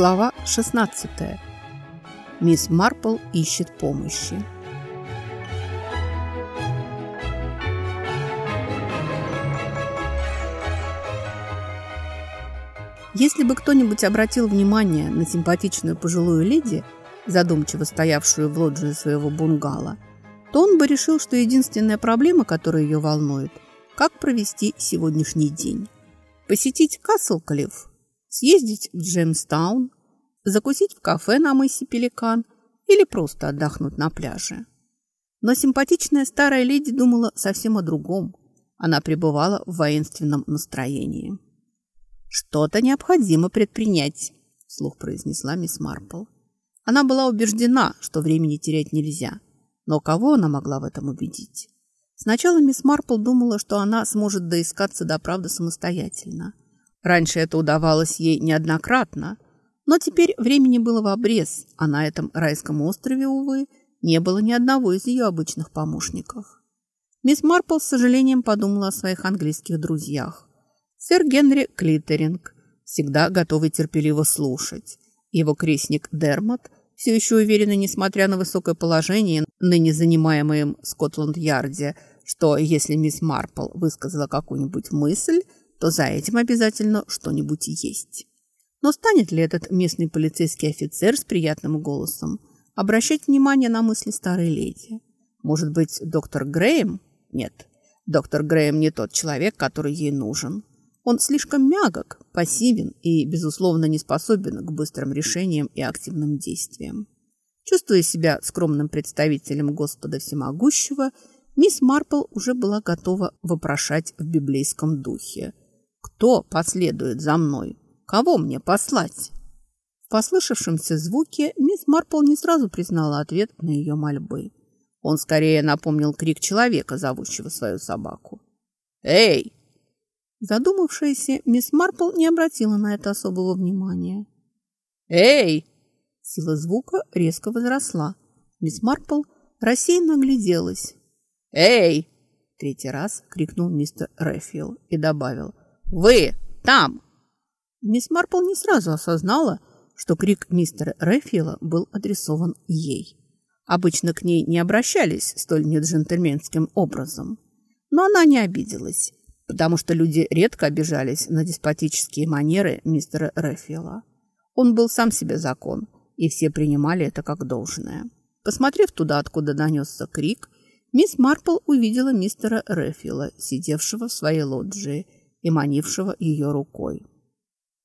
Глава 16. Мисс Марпл ищет помощи. Если бы кто-нибудь обратил внимание на симпатичную пожилую леди, задумчиво стоявшую в лоджии своего бунгало, то он бы решил, что единственная проблема, которая ее волнует, как провести сегодняшний день. Посетить Каслклифф съездить в Джеймстаун, закусить в кафе на мысе Пеликан или просто отдохнуть на пляже. Но симпатичная старая леди думала совсем о другом. Она пребывала в воинственном настроении. «Что-то необходимо предпринять», – вслух произнесла мисс Марпл. Она была убеждена, что времени терять нельзя. Но кого она могла в этом убедить? Сначала мисс Марпл думала, что она сможет доискаться до правды самостоятельно – Раньше это удавалось ей неоднократно, но теперь времени было в обрез, а на этом райском острове, увы, не было ни одного из ее обычных помощников. Мисс Марпл с сожалением подумала о своих английских друзьях. Сэр Генри Клиттеринг, всегда готовый терпеливо слушать. Его крестник Дермот, все еще уверенный, несмотря на высокое положение, ныне занимаемое им в Скотланд-Ярде, что если мисс Марпл высказала какую-нибудь мысль – то за этим обязательно что-нибудь есть. Но станет ли этот местный полицейский офицер с приятным голосом обращать внимание на мысли старой леди? Может быть, доктор Грэем? Нет, доктор Грэем не тот человек, который ей нужен. Он слишком мягок, пассивен и, безусловно, не способен к быстрым решениям и активным действиям. Чувствуя себя скромным представителем Господа Всемогущего, мисс Марпл уже была готова вопрошать в библейском духе – кто последует за мной? Кого мне послать? В послышавшемся звуке мисс Марпл не сразу признала ответ на ее мольбы. Он скорее напомнил крик человека, зовущего свою собаку. «Эй!» Задумавшаяся мисс Марпл не обратила на это особого внимания. «Эй!» Сила звука резко возросла. Мисс Марпл рассеянно огляделась. «Эй!» Третий раз крикнул мистер Рэффилл и добавил. Вы там!» Мисс Марпл не сразу осознала, что крик мистера Рэфила был адресован ей. Обычно к ней не обращались столь неджентльменским образом. Но она не обиделась, потому что люди редко обижались на деспотические манеры мистера Рэфила. Он был сам себе закон, и все принимали это как должное. Посмотрев туда, откуда донесся крик, мисс Марпл увидела мистера Рэфила, сидевшего в своей лоджии, и манившего ее рукой.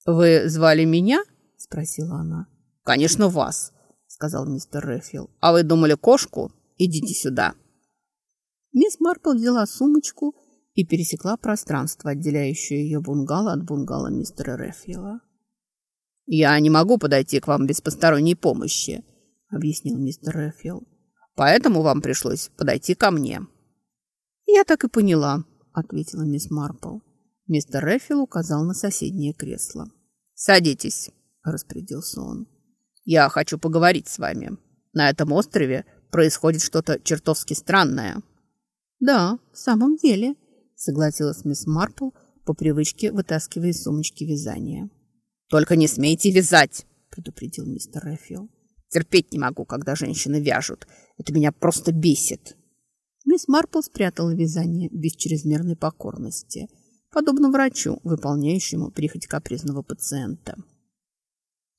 «Вы звали меня?» – спросила она. «Конечно, вас», – сказал мистер Рэфил. «А вы думали кошку? Идите сюда». Мисс Марпл взяла сумочку и пересекла пространство, отделяющее ее бунгало от бунгало мистера Рэфила. «Я не могу подойти к вам без посторонней помощи», – объяснил мистер Рэфил. «Поэтому вам пришлось подойти ко мне». «Я так и поняла», – ответила мисс Марпл. Мистер Рэффил указал на соседнее кресло. «Садитесь», – распорядился он. «Я хочу поговорить с вами. На этом острове происходит что-то чертовски странное». «Да, в самом деле», – согласилась мисс Марпл, по привычке вытаскивая из сумочки вязания. «Только не смейте вязать», – предупредил мистер Рэффил. «Терпеть не могу, когда женщины вяжут. Это меня просто бесит». Мисс Марпл спрятала вязание без чрезмерной покорности – подобно врачу, выполняющему прихоть капризного пациента.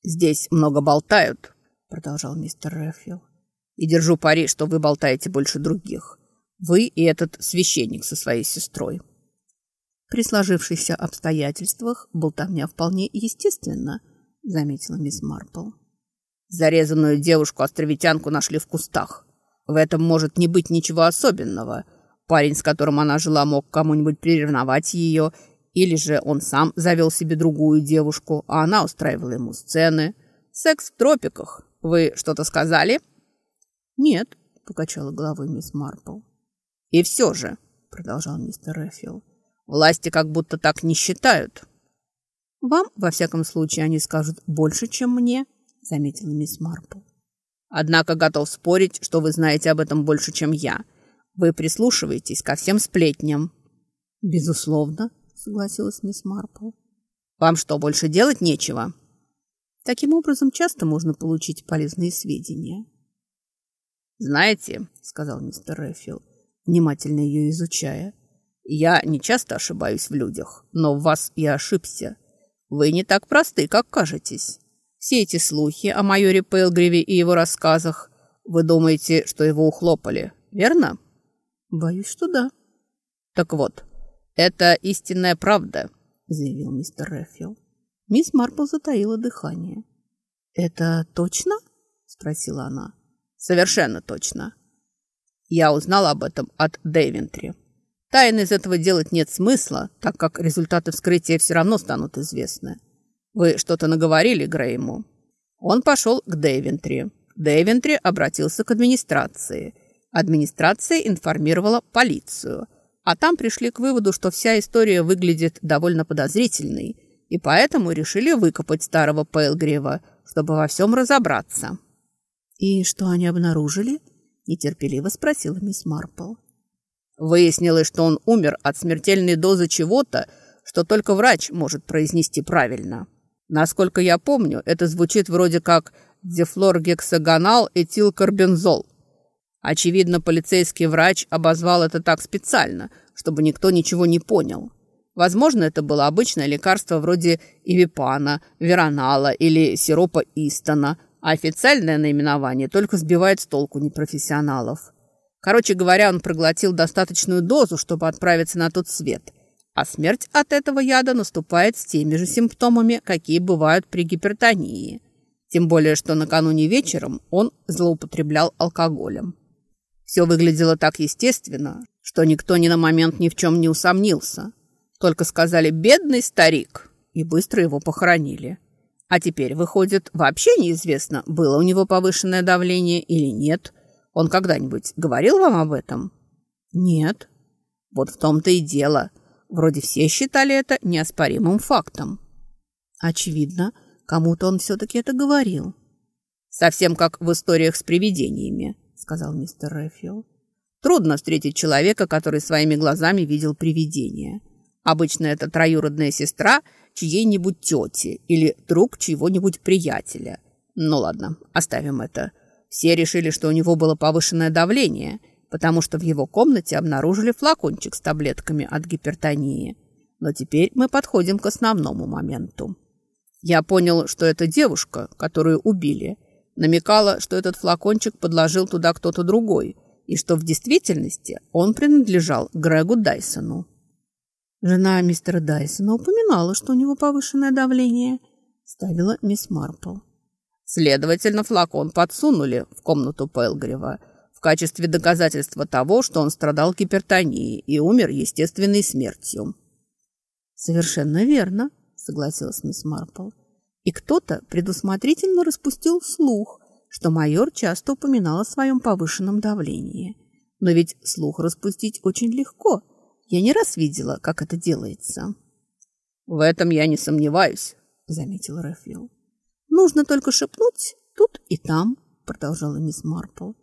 «Здесь много болтают», — продолжал мистер Рэффилл. «И держу пари, что вы болтаете больше других. Вы и этот священник со своей сестрой». «При сложившихся обстоятельствах болтовня вполне естественна», — заметила мисс Марпл. «Зарезанную девушку-островитянку нашли в кустах. В этом может не быть ничего особенного». Парень, с которым она жила, мог кому-нибудь приревновать ее, или же он сам завел себе другую девушку, а она устраивала ему сцены. Секс в тропиках. Вы что-то сказали? Нет, покачала головой мисс Марпл. И все же, продолжал мистер Рэффилл, власти как будто так не считают. Вам, во всяком случае, они скажут больше, чем мне, заметила мисс Марпл. Однако готов спорить, что вы знаете об этом больше, чем я – вы прислушиваетесь ко всем сплетням». «Безусловно», — согласилась мисс Марпл. «Вам что, больше делать нечего?» Таким образом, часто можно получить полезные сведения. «Знаете», — сказал мистер Рэфил, внимательно ее изучая, «я не часто ошибаюсь в людях, но в вас я ошибся. Вы не так просты, как кажетесь. Все эти слухи о майоре Пелгриве и его рассказах, вы думаете, что его ухлопали, верно?» «Боюсь, что да». «Так вот, это истинная правда», — заявил мистер Рэфил. Мисс Марпл затаила дыхание. «Это точно?» — спросила она. «Совершенно точно. Я узнала об этом от Дэйвентри. Тайны из этого делать нет смысла, так как результаты вскрытия все равно станут известны. Вы что-то наговорили Грейму?» Он пошел к Дэйвентри. Дэйвентри обратился к администрации. Администрация информировала полицию. А там пришли к выводу, что вся история выглядит довольно подозрительной – и поэтому решили выкопать старого Пейлгрева, чтобы во всем разобраться. «И что они обнаружили?» – нетерпеливо спросила мисс Марпл. Выяснилось, что он умер от смертельной дозы чего-то, что только врач может произнести правильно. Насколько я помню, это звучит вроде как дефлоргексагонал этилкарбензол. Очевидно, полицейский врач обозвал это так специально, чтобы никто ничего не понял. Возможно, это было обычное лекарство вроде ивипана, веронала или сиропа Истона, а официальное наименование только сбивает с толку непрофессионалов. Короче говоря, он проглотил достаточную дозу, чтобы отправиться на тот свет, а смерть от этого яда наступает с теми же симптомами, какие бывают при гипертонии. Тем более, что накануне вечером он злоупотреблял алкоголем. Все выглядело так естественно, что никто ни на момент ни в чем не усомнился – только сказали «бедный старик» и быстро его похоронили. А теперь, выходит, вообще неизвестно, было у него повышенное давление или нет. Он когда-нибудь говорил вам об этом? Нет. Вот в том-то и дело. Вроде все считали это неоспоримым фактом. Очевидно, кому-то он все-таки это говорил. Совсем как в историях с привидениями, сказал мистер Рэфил. Трудно встретить человека, который своими глазами видел привидение. Обычно это троюродная сестра чьей-нибудь тети или друг чьего-нибудь приятеля. Ну ладно, оставим это. Все решили, что у него было повышенное давление, потому что в его комнате обнаружили флакончик с таблетками от гипертонии. Но теперь мы подходим к основному моменту. Я понял, что эта девушка, которую убили, намекала, что этот флакончик подложил туда кто-то другой, и что в действительности он принадлежал Грегу Дайсону. Жена мистера Дайсона упоминала, что у него повышенное давление, ставила мисс Марпл. Следовательно, флакон подсунули в комнату Пелгрева в качестве доказательства того, что он страдал гипертонией и умер естественной смертью. «Совершенно верно», — согласилась мисс Марпл. «И кто-то предусмотрительно распустил слух, что майор часто упоминал о своем повышенном давлении. Но ведь слух распустить очень легко — я не раз видела, как это делается. В этом я не сомневаюсь, заметил Рафил. Нужно только шепнуть тут и там, продолжала мисс Марпл.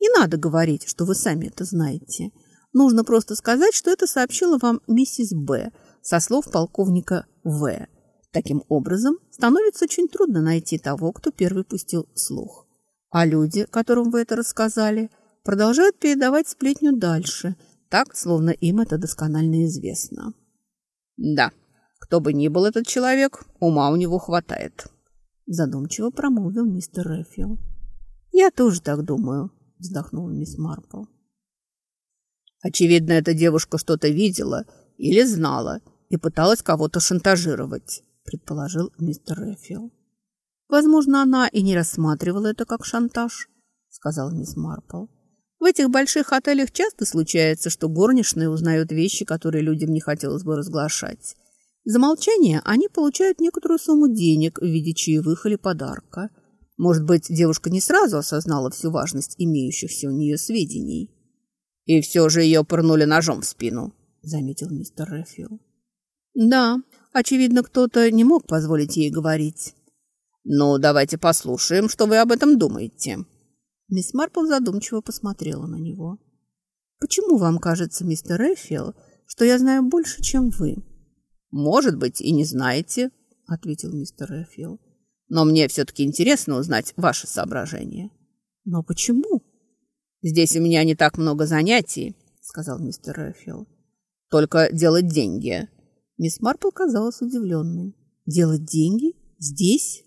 Не надо говорить, что вы сами это знаете. Нужно просто сказать, что это сообщила вам миссис Б. со слов полковника В. Таким образом, становится очень трудно найти того, кто первый пустил слух. А люди, которым вы это рассказали, продолжают передавать сплетню дальше – так, словно им это досконально известно. «Да, кто бы ни был этот человек, ума у него хватает», задумчиво промолвил мистер Рэфил. «Я тоже так думаю», вздохнула мисс Марпл. «Очевидно, эта девушка что-то видела или знала и пыталась кого-то шантажировать», предположил мистер Рэфил. «Возможно, она и не рассматривала это как шантаж», сказала мисс Марпл. В этих больших отелях часто случается, что горничные узнают вещи, которые людям не хотелось бы разглашать. За молчание они получают некоторую сумму денег в виде чаевых или подарка. Может быть, девушка не сразу осознала всю важность имеющихся у нее сведений. «И все же ее пырнули ножом в спину», — заметил мистер Рэфил. «Да, очевидно, кто-то не мог позволить ей говорить». «Ну, давайте послушаем, что вы об этом думаете», Мисс Марпл задумчиво посмотрела на него. «Почему вам кажется, мистер Эффил, что я знаю больше, чем вы?» «Может быть, и не знаете», — ответил мистер Эффил. Но мне все-таки интересно узнать ваши соображения». «Но почему?» «Здесь у меня не так много занятий», — сказал мистер Рэфилл. «Только делать деньги». Мисс Марпл казалась удивленной. «Делать деньги? Здесь?»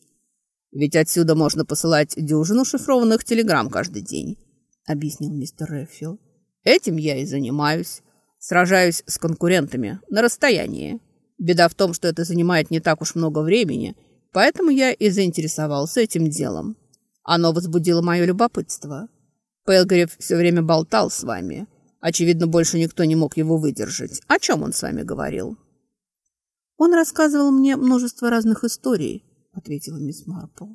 «Ведь отсюда можно посылать дюжину шифрованных телеграмм каждый день», — объяснил мистер Рэфилл. «Этим я и занимаюсь. Сражаюсь с конкурентами на расстоянии. Беда в том, что это занимает не так уж много времени, поэтому я и заинтересовался этим делом. Оно возбудило мое любопытство. Пелгрев все время болтал с вами. Очевидно, больше никто не мог его выдержать. О чем он с вами говорил?» «Он рассказывал мне множество разных историй», — ответила мисс Марпл.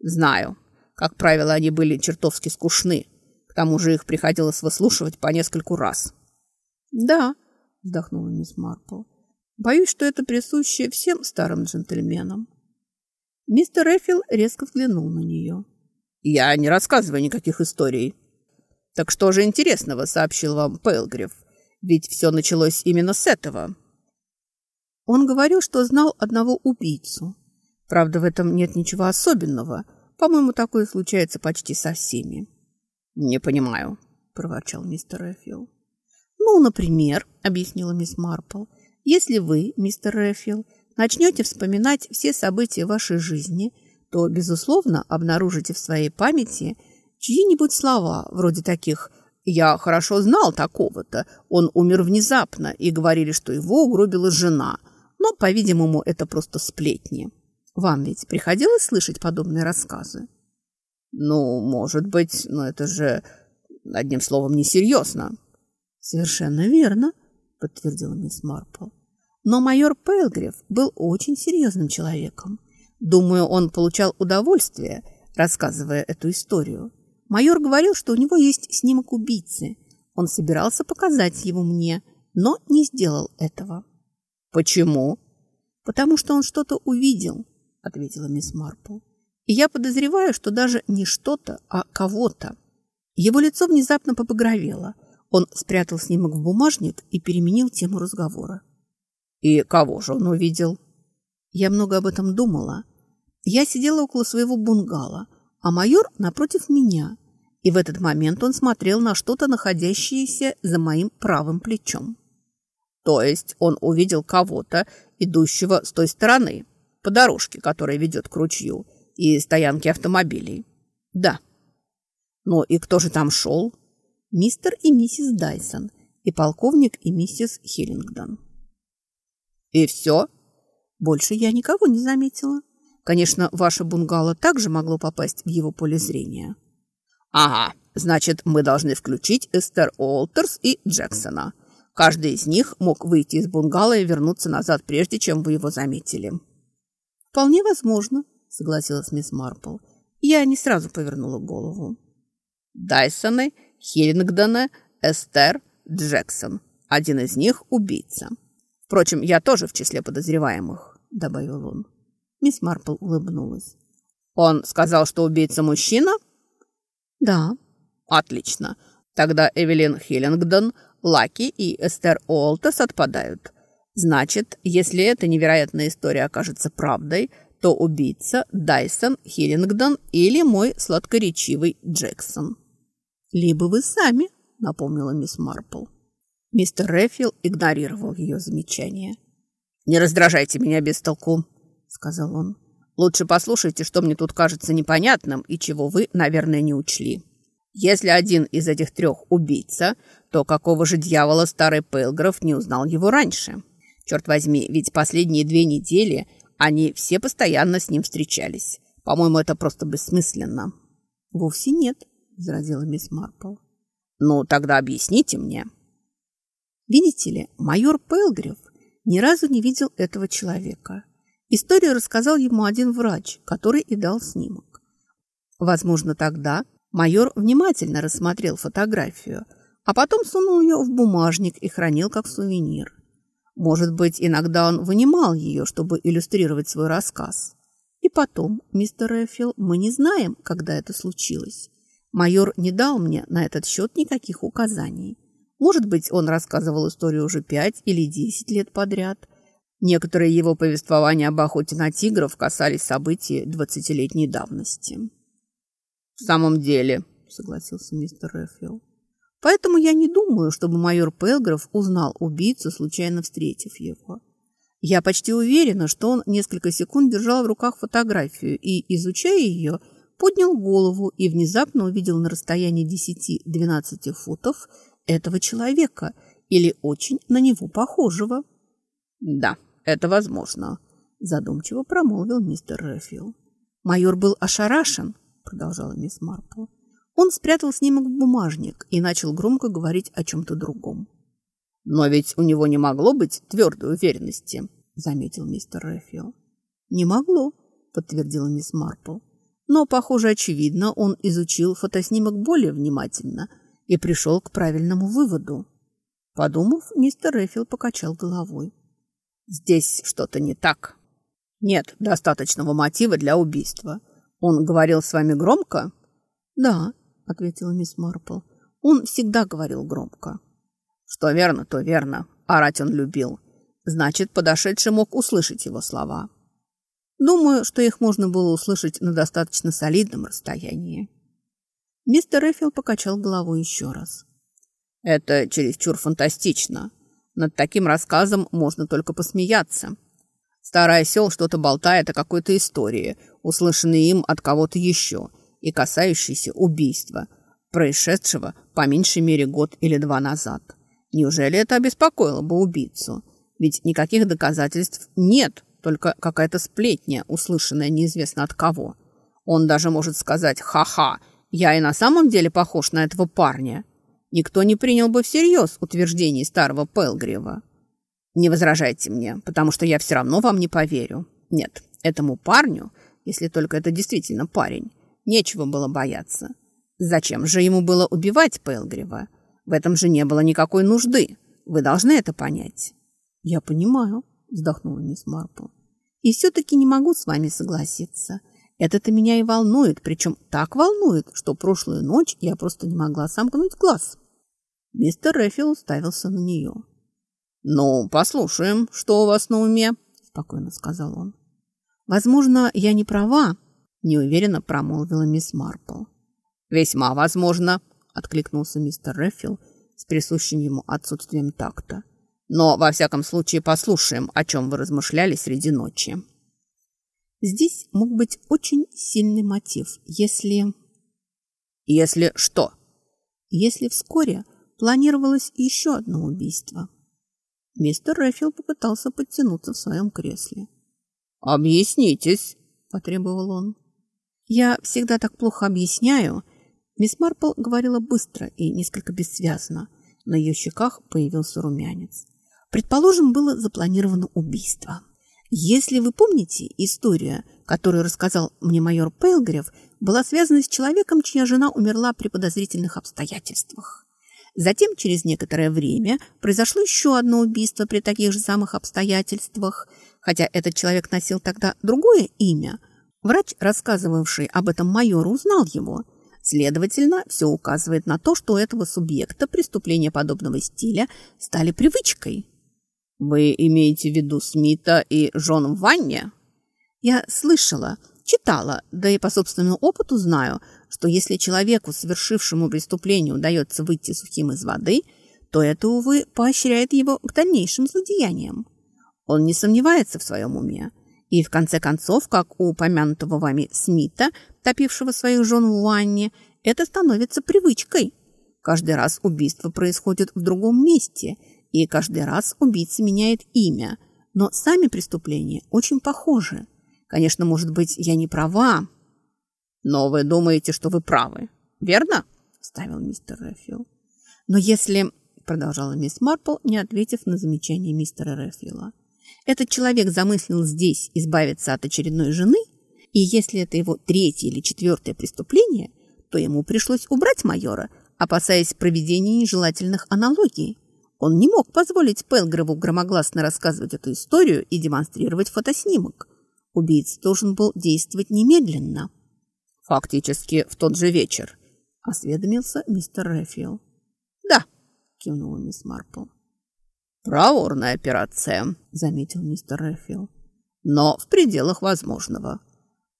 «Знаю. Как правило, они были чертовски скучны. К тому же их приходилось выслушивать по нескольку раз». «Да», — вздохнула мисс Марпл. «Боюсь, что это присуще всем старым джентльменам». Мистер Эффил резко взглянул на нее. «Я не рассказываю никаких историй». «Так что же интересного?» — сообщил вам Пейлгриф. «Ведь все началось именно с этого». Он говорил, что знал одного убийцу. Правда, в этом нет ничего особенного. По-моему, такое случается почти со всеми. «Не понимаю», — проворчал мистер Эффил. «Ну, например», — объяснила мисс Марпл, «если вы, мистер Эффил, начнете вспоминать все события вашей жизни, то, безусловно, обнаружите в своей памяти чьи-нибудь слова, вроде таких «Я хорошо знал такого-то, он умер внезапно, и говорили, что его угробила жена», но, по-видимому, это просто сплетни. Вам ведь приходилось слышать подобные рассказы? Ну, может быть, но это же, одним словом, несерьезно. Совершенно верно, подтвердила мисс Марпл. Но майор Пейлгриф был очень серьезным человеком. Думаю, он получал удовольствие, рассказывая эту историю. Майор говорил, что у него есть снимок убийцы. Он собирался показать его мне, но не сделал этого. «Почему?» «Потому что он что-то увидел», — ответила мисс Марпл. «И я подозреваю, что даже не что-то, а кого-то». Его лицо внезапно побагровело. Он спрятал снимок в бумажник и переменил тему разговора. «И кого же он увидел?» Я много об этом думала. Я сидела около своего бунгало, а майор напротив меня. И в этот момент он смотрел на что-то, находящееся за моим правым плечом. То есть он увидел кого-то, идущего с той стороны, по дорожке, которая ведет к ручью, и стоянке автомобилей. Да. Ну и кто же там шел? Мистер и миссис Дайсон, и полковник и миссис Хиллингдон. И все? Больше я никого не заметила. Конечно, ваше бунгало также могло попасть в его поле зрения. Ага, значит, мы должны включить Эстер Уолтерс и Джексона – Каждый из них мог выйти из бунгало и вернуться назад, прежде чем вы его заметили. «Вполне возможно», — согласилась мисс Марпл. Я не сразу повернула голову. Дайсоны, Хиллингдоны, Эстер, Джексон. Один из них – убийца. Впрочем, я тоже в числе подозреваемых, – добавил он. Мисс Марпл улыбнулась. Он сказал, что убийца мужчина? Да. Отлично. Тогда Эвелин Хиллингдон – Лаки и Эстер Олтес отпадают. Значит, если эта невероятная история окажется правдой, то убийца Дайсон, Хиллингдон или мой сладкоречивый Джексон. «Либо вы сами», — напомнила мисс Марпл. Мистер Рэфил игнорировал ее замечание. «Не раздражайте меня без толку», — сказал он. «Лучше послушайте, что мне тут кажется непонятным и чего вы, наверное, не учли. Если один из этих трех убийца, то какого же дьявола старый Пейлграф не узнал его раньше? Черт возьми, ведь последние две недели они все постоянно с ним встречались. По-моему, это просто бессмысленно. Вовсе нет, возразила мисс Марпл. Ну, тогда объясните мне. Видите ли, майор Пелгриф ни разу не видел этого человека. Историю рассказал ему один врач, который и дал снимок. Возможно, тогда майор внимательно рассмотрел фотографию – а потом сунул ее в бумажник и хранил как сувенир. Может быть, иногда он вынимал ее, чтобы иллюстрировать свой рассказ. И потом, мистер Эффил, мы не знаем, когда это случилось. Майор не дал мне на этот счет никаких указаний. Может быть, он рассказывал историю уже пять или десять лет подряд. Некоторые его повествования об охоте на тигров касались событий двадцатилетней давности. «В самом деле», — согласился мистер Рэфилл. «Поэтому я не думаю, чтобы майор Пелгров узнал убийцу, случайно встретив его. Я почти уверена, что он несколько секунд держал в руках фотографию и, изучая ее, поднял голову и внезапно увидел на расстоянии 10-12 футов этого человека или очень на него похожего». «Да», «Это возможно», – задумчиво промолвил мистер Рэфилл. «Майор был ошарашен», – продолжала мисс Марпл. Он спрятал снимок в бумажник и начал громко говорить о чем-то другом. «Но ведь у него не могло быть твердой уверенности», – заметил мистер Рэфилл. «Не могло», – подтвердила мисс Марпл. «Но, похоже, очевидно, он изучил фотоснимок более внимательно и пришел к правильному выводу». Подумав, мистер Рэфилл покачал головой. Здесь что-то не так. Нет достаточного мотива для убийства. Он говорил с вами громко? Да, ответила мисс Марпл. Он всегда говорил громко. Что верно, то верно. Орать он любил. Значит, подошедший мог услышать его слова. Думаю, что их можно было услышать на достаточно солидном расстоянии. Мистер Эффил покачал головой еще раз. «Это чересчур фантастично. Над таким рассказом можно только посмеяться. Старый осел что-то болтает о какой-то истории, услышанной им от кого-то еще, и касающейся убийства, происшедшего по меньшей мере год или два назад. Неужели это обеспокоило бы убийцу? Ведь никаких доказательств нет, только какая-то сплетня, услышанная неизвестно от кого. Он даже может сказать «Ха-ха, я и на самом деле похож на этого парня» никто не принял бы всерьез утверждений старого Пелгрева. Не возражайте мне, потому что я все равно вам не поверю. Нет, этому парню, если только это действительно парень, нечего было бояться. Зачем же ему было убивать Пелгрева? В этом же не было никакой нужды. Вы должны это понять. Я понимаю, вздохнула мисс Марпл. И все-таки не могу с вами согласиться. Это-то меня и волнует, причем так волнует, что прошлую ночь я просто не могла сомкнуть глаз. Мистер Рэффил уставился на нее. «Ну, послушаем, что у вас на уме», — спокойно сказал он. «Возможно, я не права», — неуверенно промолвила мисс Марпл. «Весьма возможно», — откликнулся мистер Рэффил с присущим ему отсутствием такта. «Но, во всяком случае, послушаем, о чем вы размышляли среди ночи». Здесь мог быть очень сильный мотив, если... Если что? Если вскоре планировалось еще одно убийство. Мистер Рэффил попытался подтянуться в своем кресле. «Объяснитесь», — потребовал он. «Я всегда так плохо объясняю». Мисс Марпл говорила быстро и несколько бессвязно. На ее щеках появился румянец. Предположим, было запланировано убийство. Если вы помните, история, которую рассказал мне майор Пейлгрев, была связана с человеком, чья жена умерла при подозрительных обстоятельствах. Затем, через некоторое время, произошло еще одно убийство при таких же самых обстоятельствах, хотя этот человек носил тогда другое имя. Врач, рассказывавший об этом майору, узнал его. Следовательно, все указывает на то, что у этого субъекта преступления подобного стиля стали привычкой. «Вы имеете в виду Смита и Жон ванне?» «Я слышала, читала, да и по собственному опыту знаю, что если человеку, совершившему преступление, удается выйти сухим из воды, то это, увы, поощряет его к дальнейшим злодеяниям. Он не сомневается в своем уме. И, в конце концов, как у упомянутого вами Смита, топившего своих жен в ванне, это становится привычкой. Каждый раз убийство происходит в другом месте – и каждый раз убийца меняет имя. Но сами преступления очень похожи. Конечно, может быть, я не права. Но вы думаете, что вы правы, верно? Ставил мистер Рэфил. Но если, продолжала мисс Марпл, не ответив на замечание мистера Рэфила, этот человек замыслил здесь избавиться от очередной жены, и если это его третье или четвертое преступление, то ему пришлось убрать майора, опасаясь проведения нежелательных аналогий. Он не мог позволить Пелгрову громогласно рассказывать эту историю и демонстрировать фотоснимок. Убийца должен был действовать немедленно. «Фактически в тот же вечер», — осведомился мистер Рэфил. «Да», — кивнула мисс Марпл. «Проворная операция», — заметил мистер Рэфил. «Но в пределах возможного.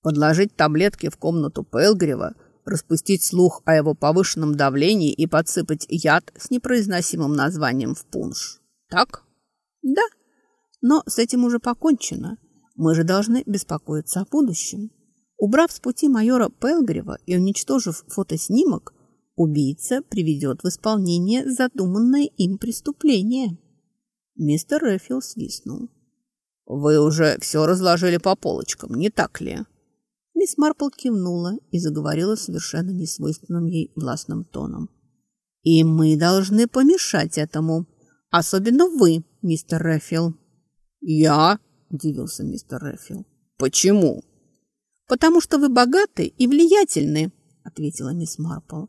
Подложить таблетки в комнату Пелгрева, распустить слух о его повышенном давлении и подсыпать яд с непроизносимым названием в пунш. Так?» «Да, но с этим уже покончено. Мы же должны беспокоиться о будущем». Убрав с пути майора Пелгрева и уничтожив фотоснимок, убийца приведет в исполнение задуманное им преступление. Мистер Рэфил свистнул. «Вы уже все разложили по полочкам, не так ли?» Мисс Марпл кивнула и заговорила совершенно несвойственным ей властным тоном. «И мы должны помешать этому, особенно вы, мистер Рэфил». «Я?» – удивился мистер Рэфил. «Почему?» «Потому что вы богаты и влиятельны», — ответила мисс Марпл.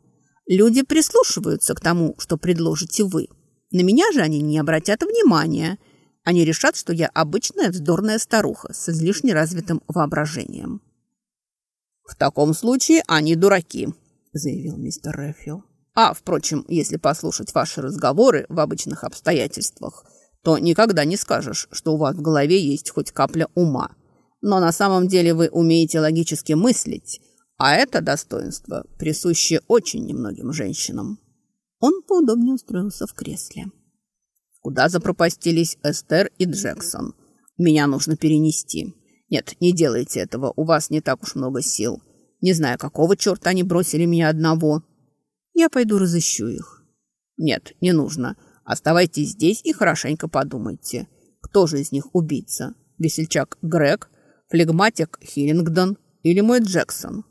«Люди прислушиваются к тому, что предложите вы. На меня же они не обратят внимания. Они решат, что я обычная вздорная старуха с излишне развитым воображением». «В таком случае они дураки», — заявил мистер Рэфил. «А, впрочем, если послушать ваши разговоры в обычных обстоятельствах, то никогда не скажешь, что у вас в голове есть хоть капля ума». Но на самом деле вы умеете логически мыслить, а это достоинство присуще очень немногим женщинам. Он поудобнее устроился в кресле. Куда запропастились Эстер и Джексон? Меня нужно перенести. Нет, не делайте этого, у вас не так уж много сил. Не знаю, какого черта они бросили меня одного. Я пойду разыщу их. Нет, не нужно. Оставайтесь здесь и хорошенько подумайте. Кто же из них убийца? Весельчак Грег флегматик Хиллингдон или мой Джексон.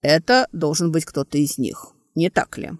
Это должен быть кто-то из них, не так ли?»